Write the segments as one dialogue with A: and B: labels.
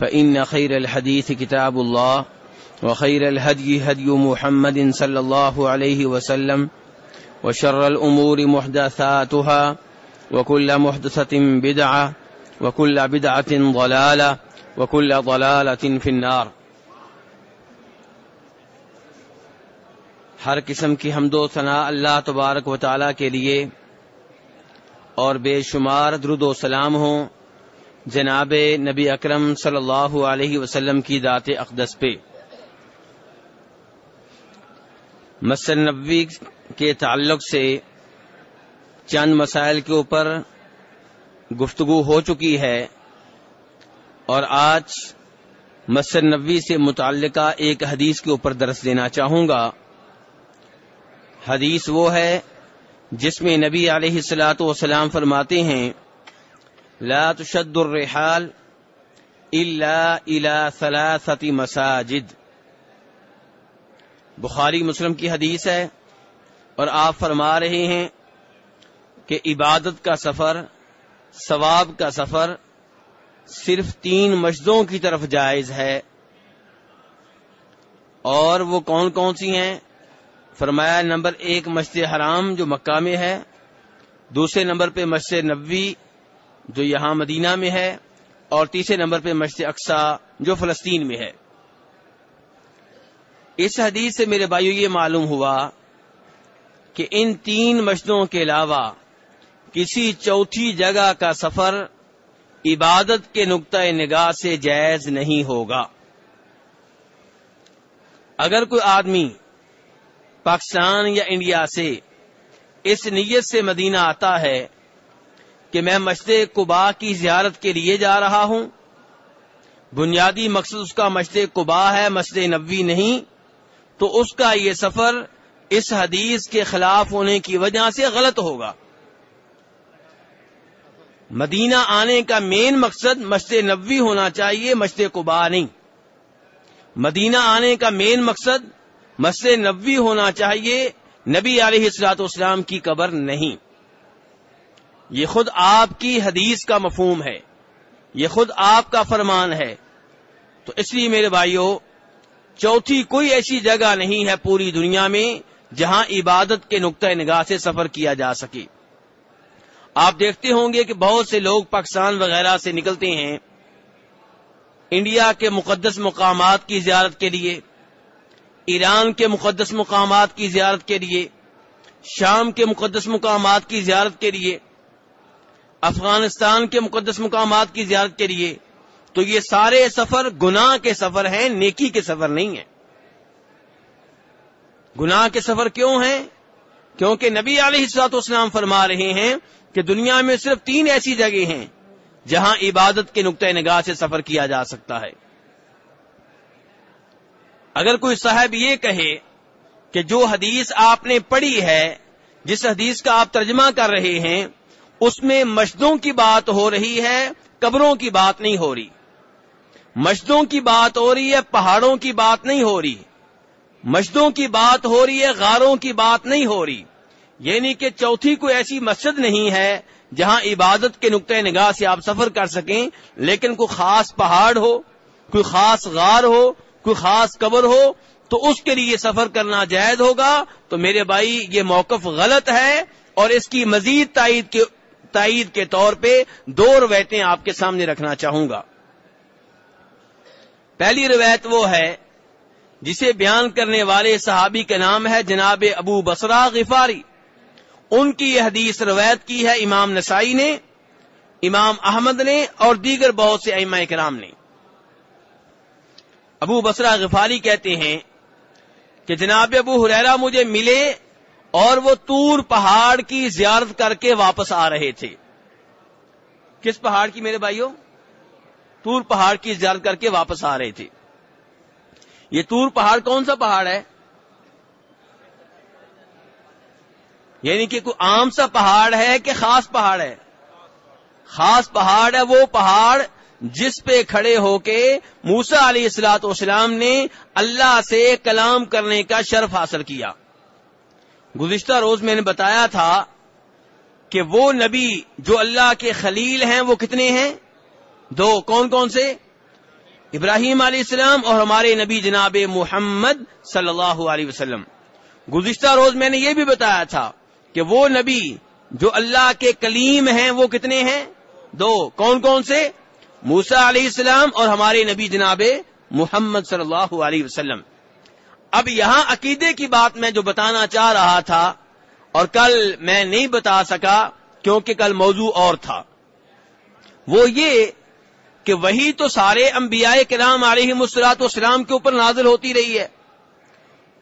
A: فإن خير الحديث كتاب الله وخير الهدي هدي محمد صلى الله عليه وسلم وشر الأمور محدثاتها وكل محدثة بدعة وكل بدعة ضلالة وكل ضلالة في النار. ہر قسم کی حمد و ثناء اللہ تبارک و تعالی کے لیے اور بے شمار درود و سلام ہوں جناب نبی اکرم صلی اللہ علیہ وسلم کی ذات اقدس پہ۔ مسجد نبوی کے تعلق سے چند مسائل کے اوپر گفتگو ہو چکی ہے اور آج مسجد نبوی سے متعلقہ ایک حدیث کے اوپر درس دینا چاہوں گا۔ حدیث وہ ہے جس میں نبی علیہ السلاۃ وسلام فرماتے ہیں لا تشد الرحال الا الى ثلاثه مساجد۔ بخاری مسلم کی حدیث ہے اور آپ فرما رہے ہیں کہ عبادت کا سفر، ثواب کا سفر صرف تین مسجدوں کی طرف جائز ہے۔ اور وہ کون کون سی ہیں؟ فرمایا نمبر ایک مسجد حرام جو مکہ میں ہے، دوسرے نمبر پہ مسجد نبوی جو یہاں مدینہ میں ہے اور تیسرے نمبر پہ مسجد اقسا جو فلسطین میں ہے۔ اس حدیث سے میرے بھائیو یہ معلوم ہوا کہ ان تین مسجدوں کے علاوہ کسی چوتھی جگہ کا سفر عبادت کے نقطۂ نگاہ سے جائز نہیں ہوگا۔ اگر کوئی آدمی پاکستان یا انڈیا سے اس نیت سے مدینہ آتا ہے کہ میں مسجد قبا کی زیارت کے لیے جا رہا ہوں۔ بنیادی مقصد اس کا مسجد قبا ہے مسجد نبوی نہیں۔ تو اس کا یہ سفر اس حدیث کے خلاف ہونے کی وجہ سے غلط ہوگا۔ مدینہ آنے کا مین مقصد مسجد نبوی ہونا چاہیے مسجد قبا نہیں۔ مدینہ آنے کا مین مقصد مسجد نبوی ہونا چاہیے، نبی علیہ السلاط اسلام کی قبر نہیں۔ یہ خود آپ کی حدیث کا مفہوم ہے یہ خود آپ کا فرمان ہے تو اس لیے میرے بھائیوں چوتھی کوئی ایسی جگہ نہیں ہے پوری دنیا میں جہاں عبادت کے نقطۂ نگاہ سے سفر کیا جا سکے۔ آپ دیکھتے ہوں گے کہ بہت سے لوگ پاکستان وغیرہ سے نکلتے ہیں انڈیا کے مقدس مقامات کی زیارت کے لیے، ایران کے مقدس مقامات کی زیارت کے لیے، شام کے مقدس مقامات کی زیارت کے لیے افغانستان کے مقدس مقامات کی زیارت کے لیے، تو یہ سارے سفر گناہ کے سفر ہیں، نیکی کے سفر نہیں ہیں۔ گناہ کے سفر کیوں ہیں؟ کیونکہ نبی علیہ السلاط اسلام فرما رہے ہیں کہ دنیا میں صرف تین ایسی جگہ ہیں جہاں عبادت کے نقطۂ نگاہ سے سفر کیا جا سکتا ہے۔ اگر کوئی صاحب یہ کہے کہ جو حدیث آپ نے پڑھی ہے، جس حدیث کا آپ ترجمہ کر رہے ہیں اس میں مشدوں کی بات ہو رہی ہے، قبروں کی بات نہیں ہو رہی۔ مشدوں کی بات ہو رہی ہے، پہاڑوں کی بات نہیں ہو رہی۔ مشدوں کی بات ہو رہی ہے، غاروں کی بات نہیں ہو رہی۔ یعنی کہ چوتھی کوئی ایسی مسجد نہیں ہے جہاں عبادت کے نقطۂ نگاہ سے آپ سفر کر سکیں، لیکن کوئی خاص پہاڑ ہو، کوئی خاص غار ہو، کوئی خاص قبر ہو، تو اس کے لیے سفر کرنا جائز ہوگا۔ تو میرے بھائی، یہ موقف غلط ہے اور اس کی مزید تائید کے تائید کے طور پہ دو روایتیں آپ کے سامنے رکھنا چاہوں گا۔ پہلی روایت وہ ہے جسے بیان کرنے والے صحابی کا نام ہے جناب ابو بسرا غفاری۔ ان کی یہ حدیث روایت کی ہے امام نسائی نے، امام احمد نے اور دیگر بہت سے ائمہ کرام نے۔ ابو بسرا غفاری کہتے ہیں کہ جناب ابو حریرا مجھے ملے اور وہ تور پہاڑ کی زیارت کر کے واپس آ رہے تھے۔ کس پہاڑ کی میرے بھائیوں تور پہاڑ کی زیارت کر کے واپس آ رہے تھے۔ یہ تور پہاڑ کون سا پہاڑ ہے؟ یعنی کہ کوئی عام سا پہاڑ ہے کہ خاص پہاڑ ہے؟ خاص پہاڑ ہے وہ پہاڑ جس پہ کھڑے ہو کے موسا علی اصلاۃ والسلام نے اللہ سے کلام کرنے کا شرف حاصل کیا۔ گزشتہ روز میں نے بتایا تھا کہ وہ نبی جو اللہ کے خلیل ہیں، وہ کتنے ہیں؟ دو، کون کون سے؟ ابراہیم علیہ السلام اور ہمارے نبی جناب محمد صلی اللہ علیہ وسلم۔ گزشتہ روز میں نے یہ بھی بتایا تھا کہ وہ نبی جو اللہ کے کلیم ہیں، وہ کتنے ہیں؟ دو، کون کون سے؟ موسا علیہ السلام اور ہمارے نبی جناب محمد صلی اللہ علیہ وسلم۔ اب یہاں عقیدے کی بات میں جو بتانا چاہ رہا تھا اور کل میں نہیں بتا سکا کیونکہ کل موضوع اور تھا۔ وہ یہ کہ وہی تو سارے انبیاء کرام علیہ مسلاط اسلام کے اوپر نازل ہوتی رہی ہے۔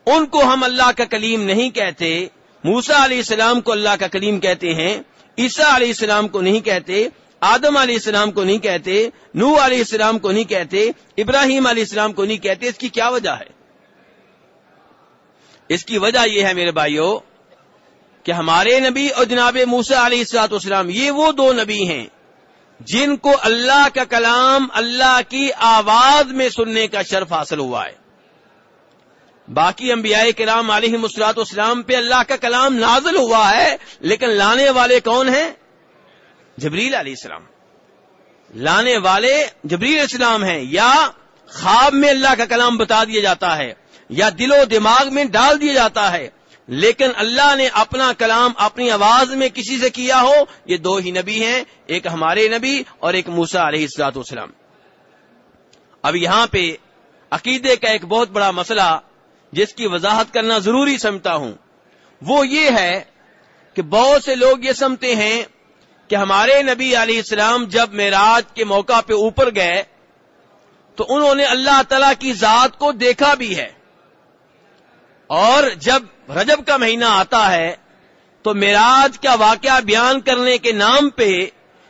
A: ان کو ہم اللہ کا کلیم نہیں کہتے موسا علیہ السلام کو اللہ کا کلیم کہتے ہیں، عیسیٰ علیہ السلام کو نہیں کہتے، آدم علیہ السلام کو نہیں کہتے نو علیہ السلام کو نہیں کہتے، ابراہیم علیہ السلام کو نہیں کہتے، اس کی کیا وجہ ہے؟ اس کی وجہ یہ ہے میرے بھائیوں کہ ہمارے نبی اور جناب موسا علیہ السلاط اسلام یہ وہ دو نبی ہیں جن کو اللہ کا کلام اللہ کی آواز میں سننے کا شرف حاصل ہوا ہے۔ باقی انبیاء کرام علیہ مسلاط اسلام پہ اللہ کا کلام نازل ہوا ہے، لیکن لانے والے کون ہیں؟ جبریل علیہ السلام۔ لانے والے جبریل اسلام ہیں یا خواب میں اللہ کا کلام بتا دیا جاتا ہے۔ یا دل و دماغ میں ڈال دیا جاتا ہے۔ لیکن اللہ نے اپنا کلام، اپنی آواز میں کسی سے کیا ہو، یہ دو ہی نبی ہیں، ایک ہمارے نبی اور ایک موسا علیہ السلاط اسلام اب یہاں پہ عقیدے کا ایک بہت بڑا مسئلہ، جس کی وضاحت کرنا ضروری سمجھتا ہوں۔ وہ یہ ہے کہ بہت سے لوگ یہ سمجھتے ہیں کہ ہمارے نبی علیہ السلام جب معراج کے موقع پہ اوپر گئے، تو انہوں نے اللہ تعالی کی ذات کو دیکھا بھی ہے۔ اور جب رجب کا مہینہ آتا ہے تو معراج کا واقعہ بیان کرنے کے نام پہ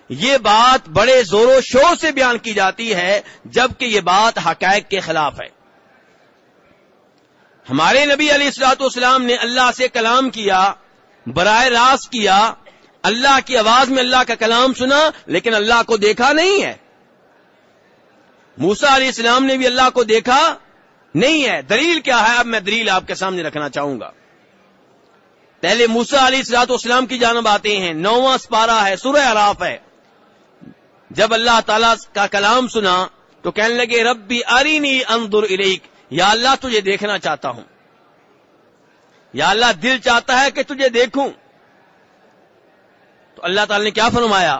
A: یہ بات بڑے زور و شور سے بیان کی جاتی ہے، جبکہ یہ بات حقائق کے خلاف ہے۔ ہمارے نبی علیہ السلاط والسلام نے اللہ سے کلام کیا، براہ راست کیا، اللہ کی آواز میں اللہ کا کلام سنا، لیکن اللہ کو دیکھا نہیں ہے۔ موسا علیہ السلام نے بھی اللہ کو دیکھا نہیں ہے۔ دلیل کیا ہے؟ اب میں دلیل آپ کے سامنے رکھنا چاہوں گا۔ پہلے موسا علی سلاط اسلام کی جانب آتے ہیں۔ نواں سپارہ ہے، سورہ عراف ہے۔ جب اللہ تعالی کا کلام سنا تو کہنے لگے، ربی ارینی اندر الیک۔ یا اللہ، تجھے دیکھنا چاہتا ہوں۔ یا اللہ، دل چاہتا ہے کہ تجھے دیکھوں۔ تو اللہ تعالی نے کیا فرمایا؟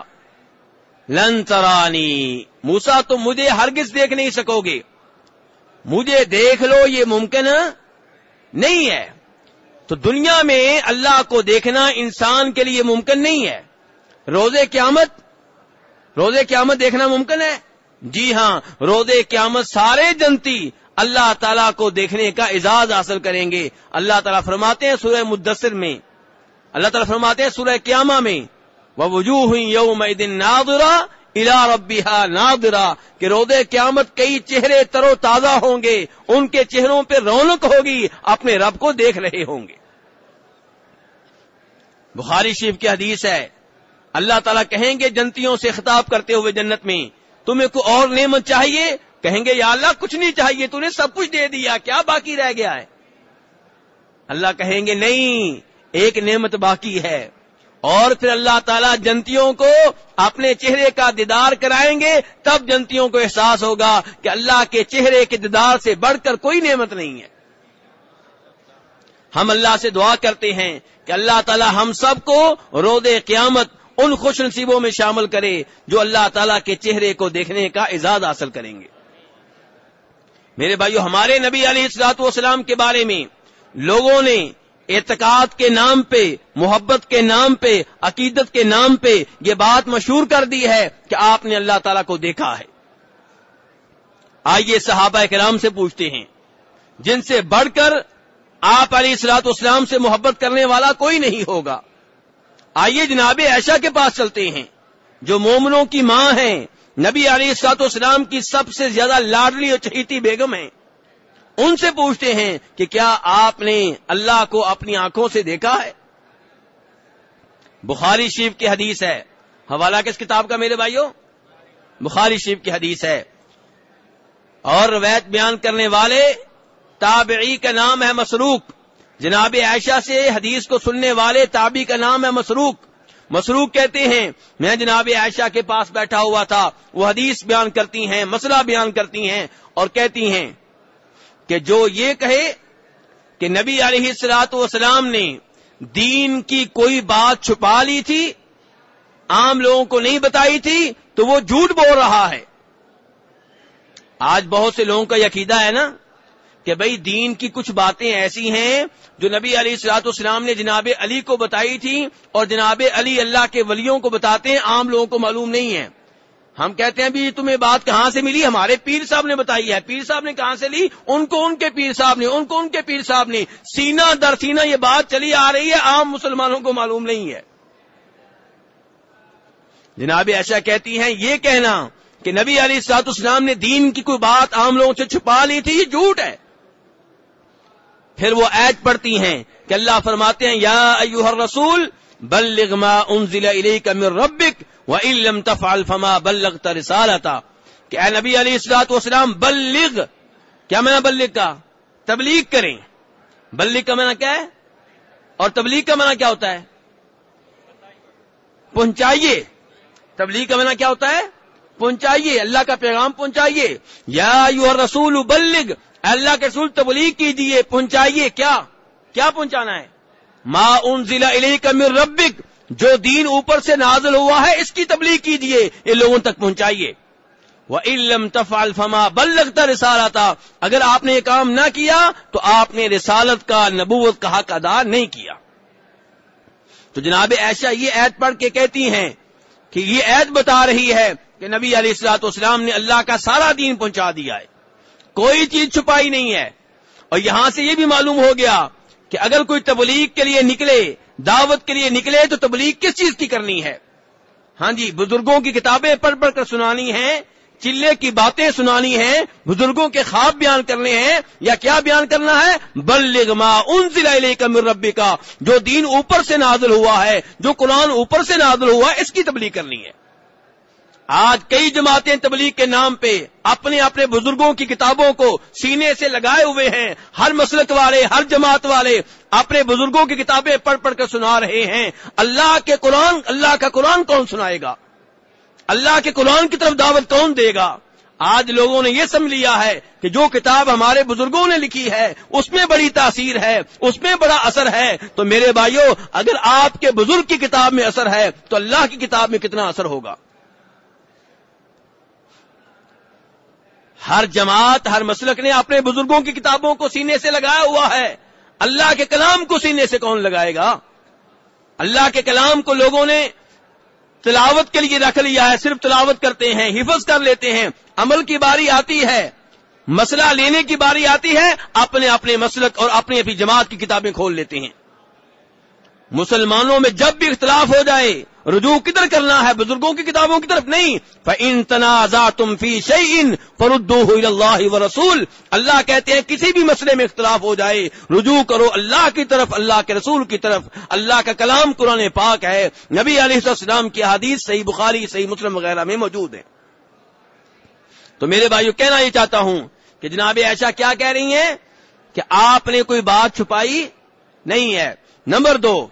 A: لن ترانی موسا تم مجھے ہرگز دیکھ نہیں سکو گے۔ مجھے دیکھ لو، یہ ممکن نہیں ہے۔ تو دنیا میں اللہ کو دیکھنا انسان کے لیے ممکن نہیں ہے۔ روزے قیامت روزے قیامت دیکھنا ممکن ہے۔ جی ہاں روزے قیامت سارے جنتی اللہ تعالیٰ کو دیکھنے کا اعزاز حاصل کریں گے۔ اللہ تعالیٰ فرماتے ہیں سورہ مدثر میں۔ اللہ تعالیٰ فرماتے ہیں سورہ قیامہ میں۔ وہ وجوہ یوم دن نادرا الا ربیہ نادرا کہ رودے قیامت کئی چہرے ترو تازہ ہوں گے، ان کے چہروں پہ رونق ہوگی، اپنے رب کو دیکھ رہے ہوں گے۔ بخاری شریف کی حدیث ہے، اللہ تعالیٰ کہیں گے جنتیوں سے خطاب کرتے ہوئے جنت میں، تمہیں کوئی اور نعمت چاہیے؟ کہیں گے، یا اللہ، کچھ نہیں چاہیے، تو نے سب کچھ دے دیا، کیا باقی رہ گیا ہے؟ اللہ کہیں گے، نہیں، ایک نعمت باقی ہے۔ اور پھر اللہ تعالیٰ جنتیوں کو اپنے چہرے کا دیدار کرائیں گے، تب جنتیوں کو احساس ہوگا کہ اللہ کے چہرے کے دیدار سے بڑھ کر کوئی نعمت نہیں ہے۔ ہم اللہ سے دعا کرتے ہیں کہ اللہ تعالیٰ ہم سب کو رود قیامت ان خوش نصیبوں میں شامل کرے جو اللہ تعالیٰ کے چہرے کو دیکھنے کا اعزاز حاصل کریں گے۔ میرے بھائیو، ہمارے نبی علیہ السلاط والسلام کے بارے میں لوگوں نے اعتقاد کے نام پہ، محبت کے نام پہ، عقیدت کے نام پہ یہ بات مشہور کر دی ہے کہ آپ نے اللہ تعالیٰ کو دیکھا ہے۔ آئیے صحابہ کرام سے پوچھتے ہیں، جن سے بڑھ کر آپ علی السلاط اسلام سے محبت کرنے والا کوئی نہیں ہوگا۔ آئیے جناب ایشا کے پاس چلتے ہیں۔ جو مومنوں کی ماں ہیں، نبی علی سات اسلام کی سب سے زیادہ لاڈلی اور چہیتی بیگم ہیں۔ ان سے پوچھتے ہیں کہ کیا آپ نے اللہ کو اپنی آنکھوں سے دیکھا ہے؟ بخاری شریف کی حدیث ہے۔ حوالہ کس کتاب کا میرے بھائیوں؟ بخاری شریف کی حدیث ہے۔ اور روایت بیان کرنے والے تابعی کا نام ہے مسروق۔ جناب عائشہ سے حدیث کو سننے والے تابی کا نام ہے مسروق۔ مسروق کہتے ہیں، میں جناب عائشہ کے پاس بیٹھا ہوا تھا۔ وہ حدیث بیان کرتی ہیں، مسئلہ بیان کرتی ہیں اور کہتی ہیں کہ جو یہ کہے کہ نبی علیہ السلاط والسلام نے دین کی کوئی بات چھپا لی تھی، عام لوگوں کو نہیں بتائی تھی، تو وہ جھوٹ بول رہا ہے۔ آج بہت سے لوگوں کا یقیدہ ہے نا کہ بھئی دین کی کچھ باتیں ایسی ہیں جو نبی علی سلاط اسلام نے جناب علی کو بتائی تھی اور جناب علی اللہ کے ولیوں کو بتاتے ہیں، عام لوگوں کو معلوم نہیں ہے۔ ہم کہتے ہیں بھی تمہیں بات کہاں سے ملی؟ ہمارے پیر صاحب نے بتائی ہے۔ پیر صاحب نے کہاں سے لی؟ ان کو ان کے پیر صاحب نے، ان کو ان کے پیر صاحب نے۔ سینا در سینا یہ بات چلی آ رہی ہے، عام مسلمانوں کو معلوم نہیں ہے۔ جناب ایسا کہتی ہیں یہ کہنا کہ نبی علی سات اسلام نے دین کی کوئی بات عام لوگوں سے چھپا لی تھی، یہ جھوٹ ہے۔ پھر وہ ایج پڑتی ہیں کہ اللہ فرماتے ہیں، یا ایوہ الرسول بلغ ما انزل الیک من ربک وَإِن لَمْ تَفْعَلْ فَمَا بَلَّغْتَ رِسَالَتَا کہ اے نبی علیہ السلاۃ والسلام، بلغ، کیا میں بلغ کا تبلیغ کریں۔ بلغ کا منع کیا ہے؟ اور تبلیغ کا منع کیا ہوتا ہے؟ پہنچائیے۔ تبلیغ کا منع کیا ہوتا ہے؟ پہنچائیے۔ اللہ کا پیغام پہنچائیے۔ یا یو رسول بلغ۔ اللہ کے رسول تبلیغ کیجیے پہنچائیے۔ کیا؟ کیا پہنچانا ہے؟ ما انزل الیک من ربک، جو دین اوپر سے نازل ہوا ہے، اس کی تبلیغ کیجیے یہ لوگوں تک پہنچائیے۔ وہ علم تف الفما بل لگتا رسالت اگر آپ نے یہ کام نہ کیا، تو آپ نے رسالت کا، نبوت کا حق ادا نہیں کیا۔ تو جناب ایشا یہ عید پڑھ کے کہتی ہیں کہ یہ عید بتا رہی ہے کہ نبی علیہ السلاط اسلام نے اللہ کا سارا دین پہنچا دیا ہے۔ کوئی چیز چھپائی نہیں ہے۔ اور یہاں سے یہ بھی معلوم ہو گیا کہ اگر کوئی تبلیغ کے لیے نکلے، دعوت کے لیے نکلے تو تبلیغ کس چیز کی کرنی ہے؟ ہاں جی بزرگوں کی کتابیں پڑھ پڑھ کر سنانی ہیں، چلے کی باتیں سنانی ہیں، بزرگوں کے خواب بیان کرنے ہیں، یا کیا بیان کرنا ہے؟ بل ما ان ضلع کا مربی کا جو دین اوپر سے نازل ہوا ہے، جو قرآن اوپر سے نازل ہوا ہے، اس کی تبلیغ کرنی ہے۔ آج کئی جماعتیں تبلیغ کے نام پہ اپنے اپنے بزرگوں کی کتابوں کو سینے سے لگائے ہوئے ہیں، ہر مسلک والے، ہر جماعت والے اپنے بزرگوں کی کتابیں پڑھ پڑھ کر سنا رہے ہیں۔ اللہ کے قرآن، اللہ کا قرآن کون سنائے گا؟ اللہ کے قرآن کی طرف دعوت کون دے گا؟ آج لوگوں نے یہ سمجھ لیا ہے کہ جو کتاب ہمارے بزرگوں نے لکھی ہے، اس میں بڑی تاثیر ہے، اس میں بڑا اثر ہے۔ تو میرے بھائیوں اگر آپ کے بزرگ کی کتاب میں اثر ہے، تو اللہ کی کتاب میں کتنا اثر ہوگا؟ ہر جماعت، ہر مسلک نے اپنے بزرگوں کی کتابوں کو سینے سے لگایا ہوا ہے۔ اللہ کے کلام کو سینے سے کون لگائے گا؟ اللہ کے کلام کو لوگوں نے تلاوت کے لیے رکھ لیا ہے، صرف تلاوت کرتے ہیں، حفظ کر لیتے ہیں۔ عمل کی باری آتی ہے، مسئلہ لینے کی باری آتی ہے، اپنے اپنے مسلک اور اپنی اپنی جماعت کی کتابیں کھول لیتے ہیں۔ مسلمانوں میں جب بھی اختلاف ہو جائے رجوع کدھر کرنا ہے؟ بزرگوں کی کتابوں کی طرف نہیں۔ ان تنازع تم فی شعین اللہ و رسول اللہ کہتے ہیں کسی بھی مسئلے میں اختلاف ہو جائے۔ رجوع کرو اللہ کی طرف، اللہ کے رسول کی طرف۔ اللہ کا کلام قرآن پاک ہے۔ نبی علیہ السلام کی حدیث صحیح بخاری، صحیح مسلم وغیرہ میں موجود ہے تو میرے بھائیو، کہنا یہ چاہتا ہوں کہ جناب ایشا کیا کہہ رہی ہیں؟ کہ آپ نے کوئی بات چھپائی نہیں ہے۔ نمبر دو،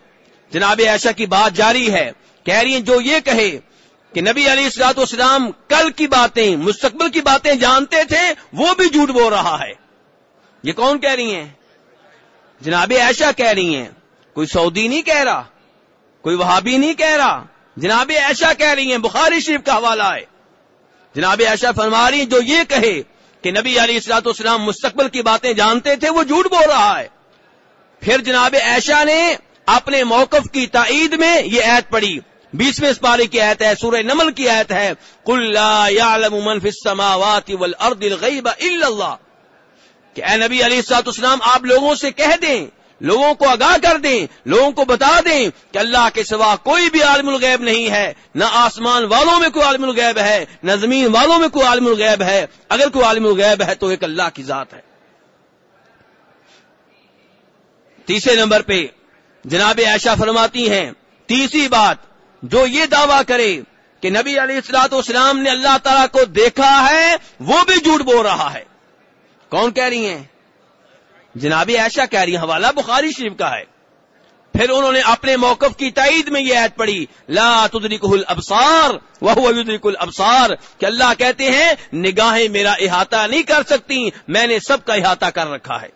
A: جناب ایشا کی بات جاری ہے۔ کہہ رہی ہیں، جو یہ کہے کہ نبی علی السلاط اسلام کل کی باتیں، مستقبل کی باتیں جانتے تھے، وہ بھی جھوٹ بول رہا ہے۔ یہ کون کہہ رہی ہیں؟ جناب ایشا کہہ رہی ہیں۔ کوئی سعودی نہیں کہہ رہا، کوئی وہابی نہیں کہہ رہا۔ جناب ایشا کہہ رہی ہیں، بخاری شریف کا حوالہ ہے۔ جناب ایشا فرما رہی ہیں، جو یہ کہے کہ نبی علی السلاط اسلام مستقبل کی باتیں جانتے تھے، وہ جھوٹ بول رہا ہے۔ پھر جناب ایشا نے اپنے موقف کی تائید میں یہ عید پڑی بیسویں پارے کی آیت ہے، سورہ نمل کی آیت ہے کہ اے نبی علی سات اسلام آپ لوگوں سے کہہ دیں، لوگوں کو آگاہ کر دیں، لوگوں کو بتا دیں کہ اللہ کے سوا کوئی بھی عالم الغیب نہیں ہے۔ نہ آسمان والوں میں کوئی عالم الغیب ہے، نہ زمین والوں میں کوئی عالم الغیب ہے۔ اگر کوئی عالم الغیب ہے تو ایک اللہ کی ذات ہے۔ تیسرے نمبر پہ جناب عائشہ فرماتی ہیں، تیسری بات جو یہ دعویٰ کرے کہ نبی علیہ السلاط اسلام نے اللہ تعالیٰ کو دیکھا ہے، وہ بھی جھوٹ بول رہا ہے۔ کون کہہ رہی ہیں؟ جناب ایشا کہہ رہی ہیں، حوالہ بخاری شریف کا ہے۔ پھر انہوں نے اپنے موقف کی تائید میں یہ عید پڑی لا تدرکہ الابصار وہو یدرک الابصار، کہ اللہ کہتے ہیں، نگاہیں میرا احاطہ نہیں کر سکتی، میں نے سب کا احاطہ کر رکھا ہے۔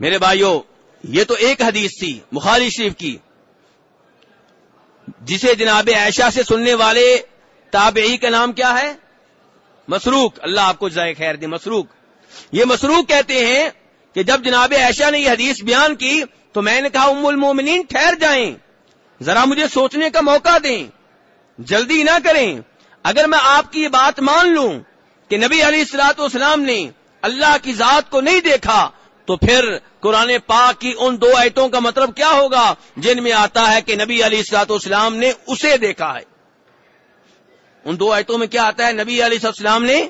A: میرے بھائیوں یہ تو ایک حدیث تھی، بخاری شریف کی، جسے جناب عائشہ سے سننے والے تابعی کا نام کیا ہے؟ مسروق، اللہ آپ کو جائے خیر دے، مسروق۔ یہ مسروق کہتے ہیں کہ جب جناب عائشہ نے یہ حدیث بیان کی تو میں نے کہا، ام المومنین، ٹھہر جائیں، ذرا مجھے سوچنے کا موقع دیں، جلدی نہ کریں۔ اگر میں آپ کی یہ بات مان لوں کہ نبی علی السلاط والسلام نے اللہ کی ذات کو نہیں دیکھا تو پھر قرآن پاک کی ان دو ایتوں کا مطلب کیا ہوگا جن میں آتا ہے کہ نبی علی السلاط اسلام نے اسے دیکھا ہے؟ ان دو ایتوں میں کیا آتا ہے؟ نبی علی السلام نے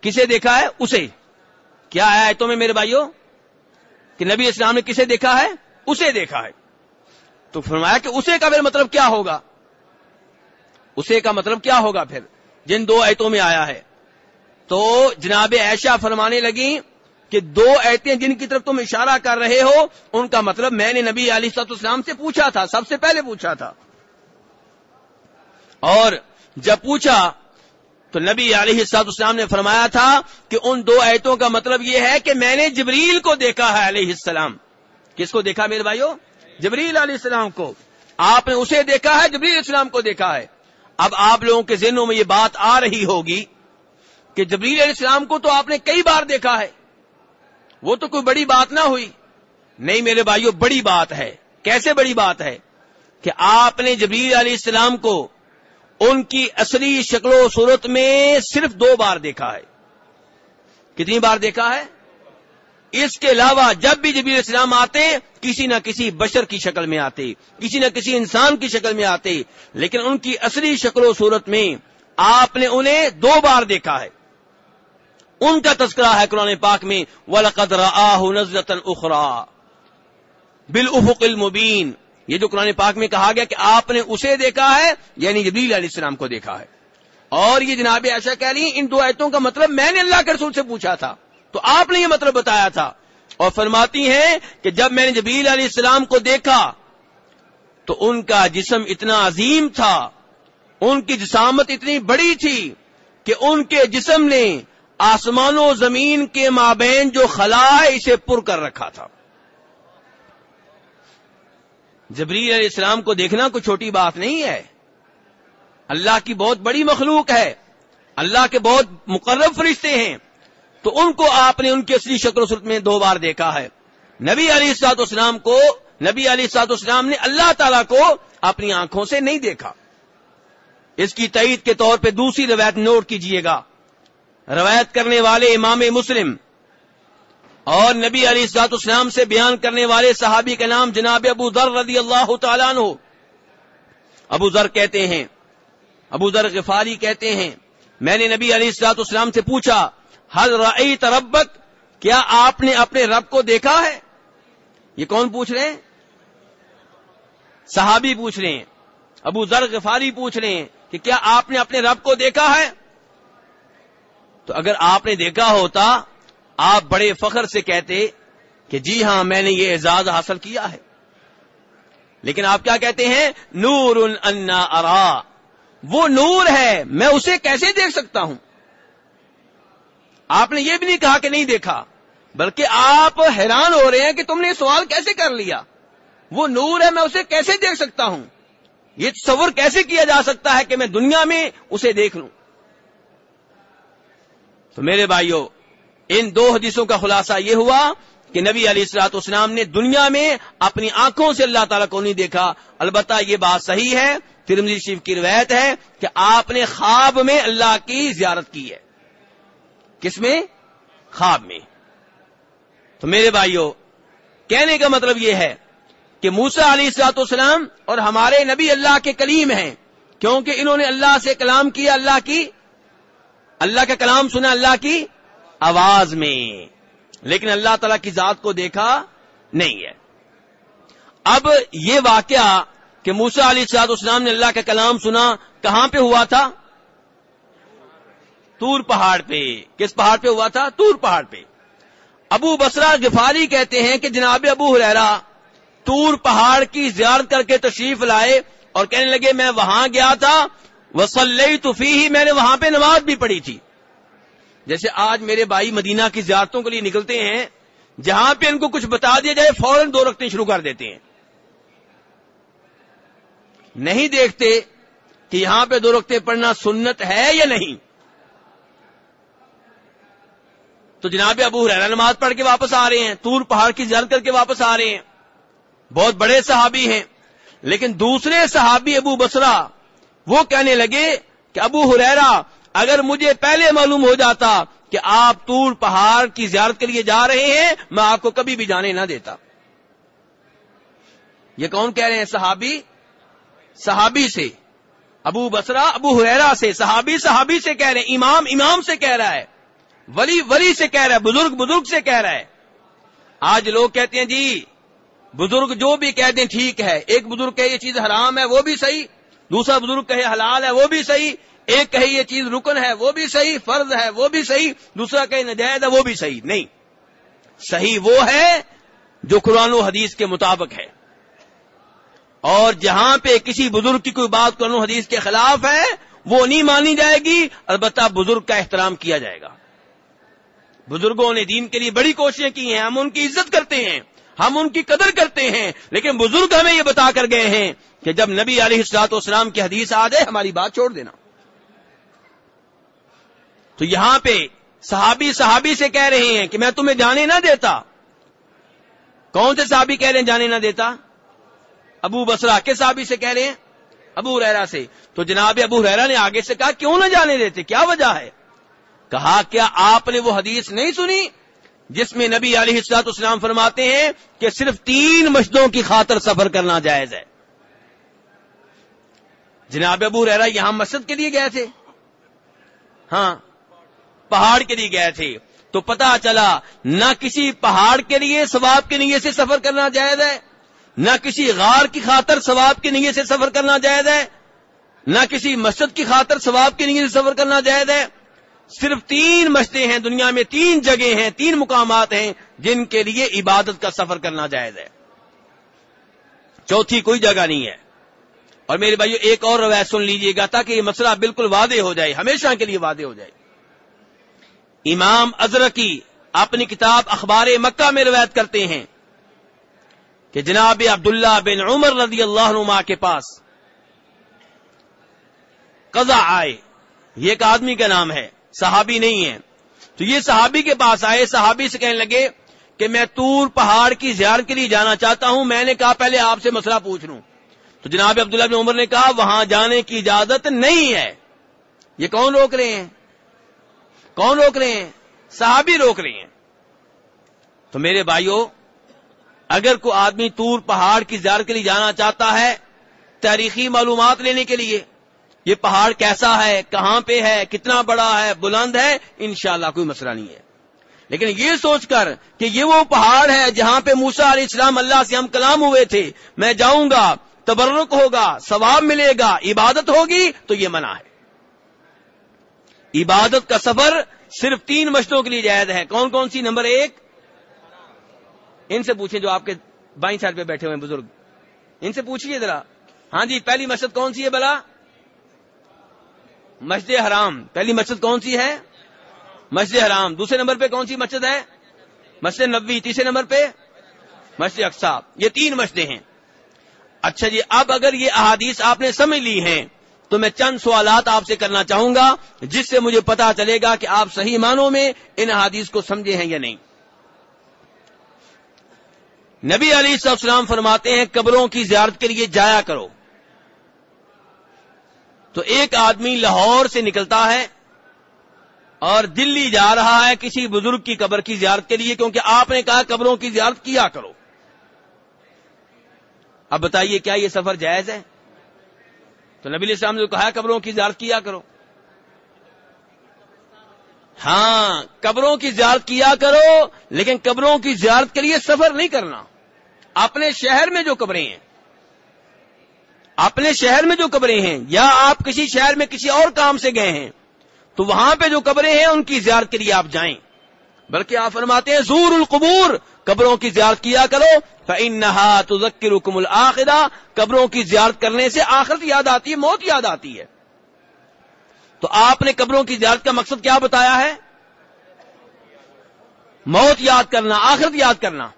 A: کسے دیکھا ہے؟ اسے۔ کیا ہے آیتوں میں میرے بھائیوں کہ نبی اسلام نے کسے دیکھا ہے؟ اسے دیکھا ہے۔ تو فرمایا کہ اسے کا پھر مطلب کیا ہوگا؟ اسے کا مطلب کیا ہوگا پھر؟ جن دو ایتوں میں آیا ہے۔ تو جناب ایشا فرمانے لگی کہ دو ایتیں جن کی طرف تم اشارہ کر رہے ہو، ان کا مطلب میں نے نبی علی سط اسلام سے پوچھا تھا، سب سے پہلے پوچھا تھا۔ اور جب پوچھا تو نبی علیہ سعد اسلام نے فرمایا تھا کہ ان دو ایتوں کا مطلب یہ ہے کہ میں نے جبریل کو دیکھا ہے علیہ السلام۔ کس کو دیکھا میرے بھائیو؟ جبریل علیہ السلام کو۔ آپ نے اسے دیکھا ہے، جبریل اسلام کو دیکھا ہے۔ اب آپ لوگوں کے ذہنوں میں یہ بات آ رہی ہوگی کہ جبریل علیہ السلام کو تو آپ نے کئی بار دیکھا ہے۔ وہ تو کوئی بڑی بات نہ ہوئی۔ نہیں میرے بھائیوں بڑی بات ہے۔ کیسے بڑی بات ہے؟ کہ آپ نے جبریل علیہ السلام کو ان کی اصلی شکل و صورت میں صرف دو بار دیکھا ہے۔ کتنی بار دیکھا ہے؟ اس کے علاوہ جب بھی جبیر السلام آتے، کسی نہ کسی بشر کی شکل میں آتے، کسی نہ کسی انسان کی شکل میں آتے، لیکن ان کی اصلی شکل و صورت میں آپ نے انہیں دو بار دیکھا ہے۔ ان کا تذکرہ ہے قرآن پاک میں، وَلَقَدْ رَآهُ نَزْلَةً اُخْرَى بِالْأُفُقِ الْمُبِينَ۔ یہ جو قرآن پاک میں کہا گیا کہ آپ نے اسے دیکھا ہے یعنی جبریل علیہ السلام کو دیکھا ہے۔ اور یہ جناب ایسا کہہ رہی ان دو ایتوں کا مطلب میں نے اللہ کے رسول سے پوچھا تھا، تو آپ نے یہ مطلب بتایا تھا۔ اور فرماتی ہیں کہ جب میں نے جبریل علیہ السلام کو دیکھا، تو ان کا جسم اتنا عظیم تھا، ان کی جسامت اتنی بڑی تھی کہ ان کے جسم نے آسمان و زمین کے مابین جو خلا ہے اسے پر کر رکھا تھا۔ جبریل علیہ السلام کو دیکھنا کوئی چھوٹی بات نہیں ہے۔ اللہ کی بہت بڑی مخلوق ہے۔ اللہ کے بہت مقرب فرشتے ہیں۔ تو ان کو آپ نے ان کی اصلی شکل و صورت میں دو بار دیکھا ہے۔ نبی علی سعد اسلام کو نبی علی سعد اسلام نے اللہ تعالی کو اپنی آنکھوں سے نہیں دیکھا۔ اس کی تعید کے طور پہ دوسری روایت نوٹ کیجیے گا۔ روایت کرنے والے امام مسلم اور نبی علی سات اسلام سے بیان کرنے والے صحابی کا نام جناب ابو ذر رضی اللہ تعالیٰ عنہ۔ ابو ذر کہتے ہیں، ابو ذر غفاری کہتے ہیں۔ میں نے نبی علی سات اسلام سے پوچھا حل رئی تربک کیا آپ نے اپنے رب کو دیکھا ہے؟ یہ کون پوچھ رہے ہیں؟ صحابی پوچھ رہے ہیں، ابو ذر غفاری پوچھ رہے ہیں کہ کیا آپ نے اپنے رب کو دیکھا ہے؟ تو اگر آپ نے دیکھا ہوتا، آپ بڑے فخر سے کہتے کہ جی ہاں میں نے یہ اعزاز حاصل کیا ہے۔ لیکن آپ کیا کہتے ہیں؟ نور انا ارا۔ وہ نور ہے، میں اسے کیسے دیکھ سکتا ہوں؟ آپ نے یہ بھی نہیں کہا کہ نہیں دیکھا، بلکہ آپ حیران ہو رہے ہیں کہ تم نے یہ سوال کیسے کر لیا؟ وہ نور ہے، میں اسے کیسے دیکھ سکتا ہوں؟ یہ تصور کیسے کیا جا سکتا ہے کہ میں دنیا میں اسے دیکھ لوں؟ تو میرے بھائیوں ان دو حدیثوں کا خلاصہ یہ ہوا کہ نبی علی السلاط اسلام نے دنیا میں اپنی آنکھوں سے اللہ تعالیٰ کو نہیں دیکھا۔ البتہ یہ بات صحیح ہے ترمزی شیف کی روایت ہے کہ آپ نے خواب میں اللہ کی زیارت کی ہے۔ کس میں؟ خواب میں۔ تو میرے بھائیوں کہنے کا مطلب یہ ہے کہ موسا علی سلاط اسلام اور ہمارے نبی اللہ کے کلیم ہیں، کیونکہ انہوں نے اللہ سے کلام کیا، اللہ کی اللہ کا کلام سنا اللہ کی آواز میں۔ لیکن اللہ تعالی کی ذات کو دیکھا نہیں ہے۔ اب یہ واقعہ کہ موسا علی سعد اسلام نے اللہ کا کلام سنا کہاں پہ ہوا تھا؟ تور پہاڑ پہ۔ کس پہاڑ پہ ہوا تھا؟ تور پہاڑ پہ۔ ابو بسرا غفاری کہتے ہیں کہ جناب ابو ہریرا تور پہاڑ کی زیارت کر کے تشریف لائے اور کہنے لگے، میں وہاں گیا تھا وسلئی توفی ہی میں نے وہاں پہ نماز بھی پڑھی تھی۔ جیسے آج میرے بھائی مدینہ کی زیارتوں کے لیے نکلتے ہیں، جہاں پہ ان کو کچھ بتا دیا جائے، فوراً دو رکھتے شروع کر دیتے ہیں۔ نہیں دیکھتے کہ یہاں پہ دو رکھتے پڑھنا سنت ہے یا نہیں۔ تو جناب ابو ریرا نماز پڑھ کے واپس آ رہے ہیں تور پہاڑ کی زیارت کر کے واپس آ رہے ہیں۔ بہت بڑے صحابی ہیں، لیکن دوسرے صحابی ابو بسرا وہ کہنے لگے کہ ابو ہریرا اگر مجھے پہلے معلوم ہو جاتا کہ آپ تور پہاڑ کی زیارت کے لیے جا رہے ہیں، میں آپ کو کبھی بھی جانے نہ دیتا۔ یہ کون کہہ رہے ہیں؟ صحابی؟ صحابی سے۔ ابو بسرا ابو ہریرا سے۔ صحابی صحابی سے کہہ رہے ہیں۔ امام امام سے کہہ رہا ہے۔ ولی ولی سے کہہ رہا ہے۔ بزرگ بزرگ سے کہہ رہا ہے۔ آج لوگ کہتے ہیں جی بزرگ جو بھی کہہ دیں، ٹھیک ہے۔ ایک بزرگ کہے، یہ چیز حرام ہے، وہ بھی صحیح۔ دوسرا بزرگ کہے حلال ہے، وہ بھی صحیح۔ ایک کہے یہ چیز رکن ہے، وہ بھی صحیح۔ فرض ہے، وہ بھی صحیح۔ دوسرا کہے نجائز ہے، وہ بھی صحیح۔ نہیں۔ صحیح وہ ہے جو قرآن و حدیث کے مطابق ہے۔ اور جہاں پہ کسی بزرگ کی کوئی بات قرآن و حدیث کے خلاف ہے، وہ نہیں مانی جائے گی۔ البتہ بزرگ کا احترام کیا جائے گا۔ بزرگوں نے دین کے لیے بڑی کوششیں کی ہیں، ہم ان کی عزت کرتے ہیں، ہم ان کی قدر کرتے ہیں، لیکن بزرگ ہمیں یہ بتا کر گئے ہیں کہ جب نبی علیہ السلاط اسلام کی حدیث آ جائے، ہماری بات چھوڑ دینا۔ تو یہاں پہ صحابی صحابی سے کہہ رہے ہیں کہ میں تمہیں جانے نہ دیتا۔ کون سے صحابی کہہ رہے ہیں جانے نہ دیتا؟ ابو بسرا کے صحابی سے کہہ رہے ہیں، ابو ریرا سے۔ تو جناب ابو ریرا نے آگے سے کہا، کیوں نہ جانے دیتے؟ کیا وجہ ہے؟ کہا، کیا آپ نے وہ حدیث نہیں سنی جس میں نبی علیہ السلاط اسلام فرماتے ہیں کہ صرف تین مشدوں کی خاطر سفر کرنا جائز ہے؟ جناب ابو رحرا یہاں مسجد کے لیے گئے تھے۔ ہاں پہاڑ کے لیے گئے تھے۔ تو پتا چلا، نہ کسی پہاڑ کے لیے ثواب کے نیے سے سفر کرنا جائز ہے، نہ کسی غار کی خاطر ثواب کے نیے سے سفر کرنا جائز ہے، نہ کسی مسجد کی خاطر ثواب کے نیے سے سفر کرنا جائز ہے۔ صرف تین مسجدیں ہیں، دنیا میں تین جگہ ہیں، تین مقامات ہیں جن کے لیے عبادت کا سفر کرنا جائز ہے۔ چوتھی کوئی جگہ نہیں ہے۔ اور میرے بھائیو، ایک اور روایت سن لیجیے گا تاکہ یہ مسئلہ بالکل وعدے ہو جائے، ہمیشہ کے لیے وعدے ہو جائے۔ امام ازرکی اپنی کتاب اخبار مکہ میں روایت کرتے ہیں کہ جناب عبداللہ بن عمر رضی اللہ عنہ کے پاس قضا آئے۔ یہ ایک آدمی کا نام ہے، صحابی نہیں ہے۔ تو یہ صحابی کے پاس آئے، صحابی سے کہنے لگے کہ میں تور پہاڑ کی زیارت کے لیے جانا چاہتا ہوں، میں نے کہا پہلے آپ سے مسئلہ پوچھ لوں۔ تو جناب عبداللہ بن عمر نے کہا، وہاں جانے کی اجازت نہیں ہے۔ یہ کون روک رہے ہیں؟ کون روک رہے ہیں؟ صحابی روک رہے ہیں۔ تو میرے بھائیوں اگر کوئی آدمی تور پہاڑ کی زیارت کے لیے جانا چاہتا ہے، تاریخی معلومات لینے کے لیے، یہ پہاڑ کیسا ہے؟ کہاں پہ ہے؟ کتنا بڑا ہے؟ بلند ہے؟ انشاءاللہ کوئی مسئلہ نہیں ہے۔ لیکن یہ سوچ کر کہ یہ وہ پہاڑ ہے جہاں پہ موسا علیہ السلام اللہ سے ہم کلام ہوئے تھے، میں جاؤں گا تبرک ہوگا، ثواب ملے گا، عبادت ہوگی، تو یہ منع ہے۔ عبادت کا سفر صرف تین مشتوں کے لیے جائز ہے۔ کون کون سی؟ نمبر ایک، ان سے پوچھیں جو آپ کے بائیں سائڈ پہ بیٹھے ہوئے بزرگ۔ ان سے پوچھیے ذرا۔ ہاں جی پہلی مسجد کون سی ہے بلا؟ مسجد حرام۔ پہلی مسجد کون سی ہے؟ مسجد حرام۔ دوسرے نمبر پہ کون سی مسجد ہے؟ مسجد نبی تیسرے نمبر پہ مسجد اقسا یہ تین مسجدیں ہیں۔ اچھا جی اب اگر یہ احادیث آپ نے سمجھ لی ہیں، تو میں چند سوالات آپ سے کرنا چاہوں گا، جس سے مجھے پتا چلے گا کہ آپ صحیح معنوں میں ان احادیث کو سمجھے ہیں یا نہیں۔ نبی علی السلام فرماتے ہیں، قبروں کی زیارت کے لیے جایا کرو۔ تو ایک آدمی لاہور سے نکلتا ہے اور دلی جا رہا ہے کسی بزرگ کی قبر کی زیارت کے لیے، کیونکہ آپ نے کہا قبروں کی زیارت کیا کرو۔ اب بتائیے کیا یہ سفر جائز ہے؟ تو نبی السلام نے کہا قبروں کی زیارت کیا کرو۔ ہاں قبروں کی زیارت کیا کرو، لیکن قبروں کی زیارت کے لیے سفر نہیں کرنا۔ اپنے شہر میں جو قبریں ہیں، اپنے شہر میں جو قبریں ہیں، یا آپ کسی شہر میں کسی اور کام سے گئے ہیں، تو وہاں پہ جو قبریں ہیں، ان کی زیارت کے لیے آپ جائیں۔ بلکہ آپ فرماتے ہیں زور القبور قبروں کی زیارت کیا کرو، فَإِنَّهَا تُذَكِّرُكُمُ الْآخِرَةِ، قبروں کی زیارت کرنے سے آخرت یاد آتی ہے، موت یاد آتی ہے۔ تو آپ نے قبروں کی زیارت کا مقصد کیا بتایا ہے؟ موت یاد کرنا، آخرت یاد کرنا۔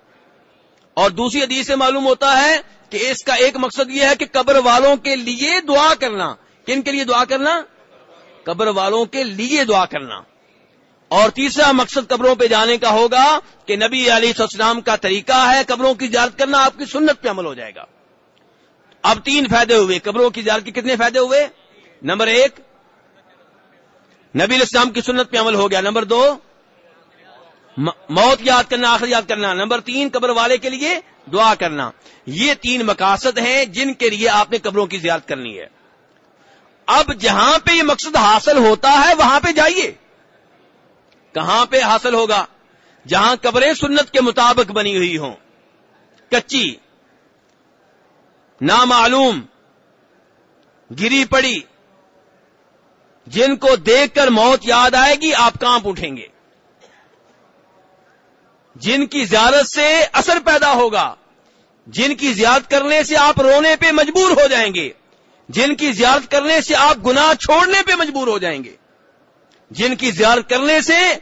A: اور دوسری حدیث سے معلوم ہوتا ہے کہ اس کا ایک مقصد یہ ہے کہ قبر والوں کے لیے دعا کرنا۔ کن کے لیے دعا کرنا؟ قبر والوں کے لیے دعا کرنا۔ اور تیسرا مقصد قبروں پہ جانے کا ہوگا کہ نبی علی السلام کا طریقہ ہے قبروں کی زیارت کرنا، آپ کی سنت پہ عمل ہو جائے گا۔ اب تین فائدے ہوئے، قبروں کی زیارت کے کتنے فائدے ہوئے؟ نمبر ایک، نبی الاسلام کی سنت پہ عمل ہو گیا۔ نمبر دو موت یاد کرنا، آخر یاد کرنا۔ نمبر تین، قبر والے کے لیے دعا کرنا۔ یہ تین مقاصد ہیں جن کے لیے آپ نے قبروں کی زیارت کرنی ہے۔ اب جہاں پہ یہ مقصد حاصل ہوتا ہے، وہاں پہ جائیے۔ کہاں پہ حاصل ہوگا؟ جہاں قبریں سنت کے مطابق بنی ہوئی ہوں۔ کچی، نامعلوم، گری پڑی، جن کو دیکھ کر موت یاد آئے گی، آپ کہاں اٹھیں گے۔ جن کی زیارت سے اثر پیدا ہوگا، جن کی زیارت کرنے سے آپ رونے پہ مجبور ہو جائیں گے، جن کی زیارت کرنے سے آپ گناہ چھوڑنے پہ مجبور ہو جائیں گے۔ جن کی زیارت کرنے سے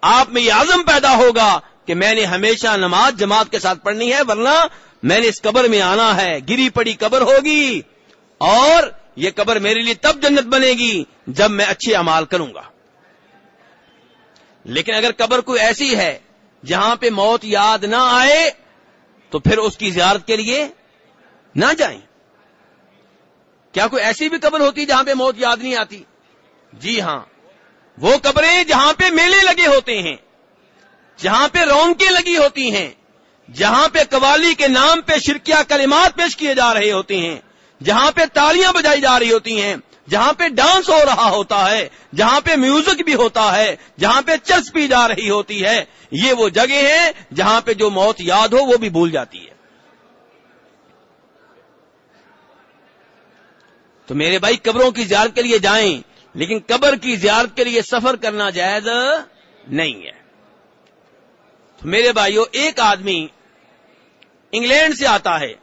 A: آپ میں یہ عزم پیدا ہوگا کہ میں نے ہمیشہ نماز جماعت کے ساتھ پڑھنی ہے، ورنہ میں نے اس قبر میں آنا ہے، گری پڑی قبر ہوگی اور یہ قبر میرے لیے تب جنت بنے گی جب میں اچھے امال کروں گا۔ لیکن اگر قبر کوئی ایسی ہے جہاں پہ موت یاد نہ آئے تو پھر اس کی زیارت کے لیے نہ جائیں۔ کیا کوئی ایسی بھی قبر ہوتی جہاں پہ موت یاد نہیں آتی؟ جی ہاں۔ وہ قبریں جہاں پہ میلے لگے ہوتے ہیں، جہاں پہ رونقیں لگی ہوتی ہیں، جہاں پہ قوالی کے نام پہ شرکیہ کلمات پیش کیے جا رہے ہوتے ہیں، جہاں پہ تالیاں بجائی جا رہی ہوتی ہیں، جہاں پہ ڈانس ہو رہا ہوتا ہے، جہاں پہ میوزک بھی ہوتا ہے، جہاں پہ چرس پی جا رہی ہوتی ہے، یہ وہ جگہ ہے جہاں پہ جو موت یاد ہو وہ بھی بھول جاتی ہے۔ تو میرے بھائی قبروں کی زیارت کے لیے جائیں لیکن قبر کی زیارت کے لیے سفر کرنا جائز نہیں ہے۔ تو میرے بھائیوں ایک آدمی انگلینڈ سے آتا ہے۔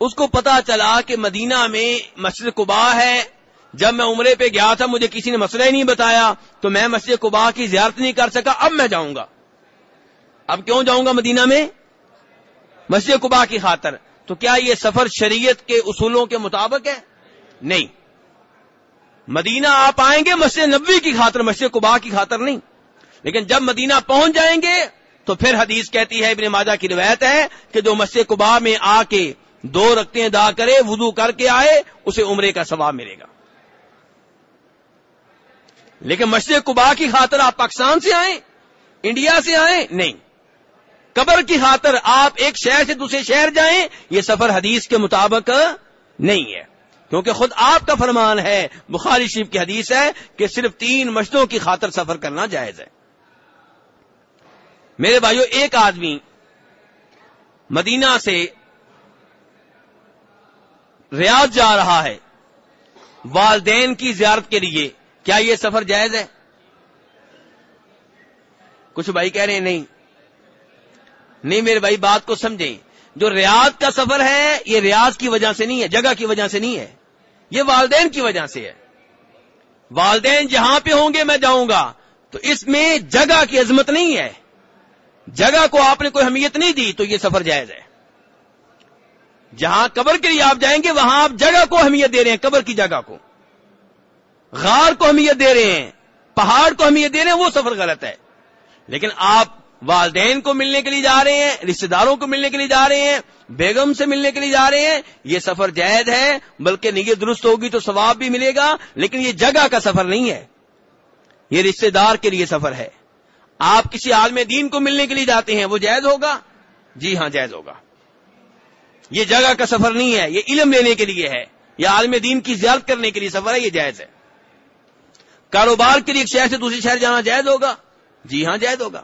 A: اس کو پتا چلا کہ مدینہ میں مسجد قبا ہے۔ جب میں عمرے پہ گیا تھا، مجھے کسی نے مسئلہ ہی نہیں بتایا تو میں مسجد قبا کی زیارت نہیں کر سکا، اب میں جاؤں گا۔ اب کیوں جاؤں گا مدینہ میں؟ مسجد قبا کی خاطر۔ تو کیا یہ سفر شریعت کے اصولوں کے مطابق ہے؟ نہیں۔ مدینہ آپ آئیں گے مسجد نبوی کی خاطر، مسجد قبا کی خاطر نہیں۔ لیکن جب مدینہ پہنچ جائیں گے تو پھر حدیث کہتی ہے، ابن ماجہ کی روایت ہے کہ جو مسجد قبا میں آ کے دو رکھتے دا کرے، وضو کر کے آئے، اسے عمرے کا ثواب ملے گا۔ لیکن مسجد قبا کی خاطر آپ پاکستان سے آئیں، انڈیا سے آئیں؟ نہیں۔ قبر کی خاطر آپ ایک شہر سے دوسرے شہر جائیں، یہ سفر حدیث کے مطابق نہیں ہے۔ کیونکہ خود آپ کا فرمان ہے، بخاری شریف کی حدیث ہے کہ صرف تین مشتوں کی خاطر سفر کرنا جائز ہے۔ میرے بھائیو، ایک آدمی مدینہ سے ریاض جا رہا ہے، والدین کی زیارت کے لیے، کیا یہ سفر جائز ہے؟ کچھ بھائی کہہ رہے ہیں، نہیں۔ نہیں، میرے بھائی، بات کو سمجھیں۔ جو ریاض کا سفر ہے، یہ ریاض کی وجہ سے نہیں ہے، جگہ کی وجہ سے نہیں ہے۔ یہ والدین کی وجہ سے ہے۔ والدین جہاں پہ ہوں گے میں جاؤں گا۔ تو اس میں جگہ کی عظمت نہیں ہے۔ جگہ کو آپ نے کوئی اہمیت نہیں دی تو یہ سفر جائز ہے۔ جہاں قبر کے لیے آپ جائیں گے، وہاں آپ جگہ کو اہمیت دے رہے ہیں، قبر کی جگہ کو۔ غار کو اہمیت دے رہے ہیں، پہاڑ کو اہمیت دے رہے ہیں، وہ سفر غلط ہے۔ لیکن آپ والدین کو ملنے کے لیے جا رہے ہیں رشتے داروں کو ملنے کے لیے جا رہے ہیں، بیگم سے ملنے کے لیے جا رہے ہیں۔ یہ سفر جائز ہے، بلکہ نیت درست ہوگی تو ثواب بھی ملے گا، لیکن یہ جگہ کا سفر نہیں ہے۔ یہ رشتے دار کے لیے سفر ہے۔ آپ کسی عالم دین کو ملنے کے لیے جاتے ہیں، وہ جائز ہوگا؟ جی ہاں جائز ہوگا۔ یہ جگہ کا سفر نہیں ہے، یہ علم لینے کے لیے ہے۔ یا عالم دین کی زیارت کرنے کے لیے سفر ہے، یہ جائز ہے۔ کاروبار کے لیے ایک شہر سے دوسری شہر جانا جائز ہوگا؟ جی ہاں جائز ہوگا۔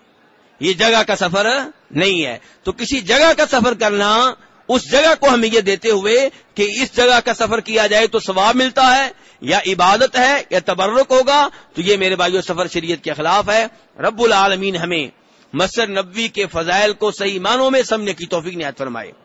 A: یہ جگہ کا سفر نہیں ہے۔ تو کسی جگہ کا سفر کرنا، اس جگہ کو ہمیں یہ دیتے ہوئے کہ اس جگہ کا سفر کیا جائے تو ثواب ملتا ہے، یا عبادت ہے، یا تبرک ہوگا۔ تو یہ میرے بھائیو، سفر شریعت کے خلاف ہے۔ رب العالمین ہمیں مسر نبوی کے فضائل کو صحیح معنوں میں سمجھنے کی توفیق نہایت فرمائے۔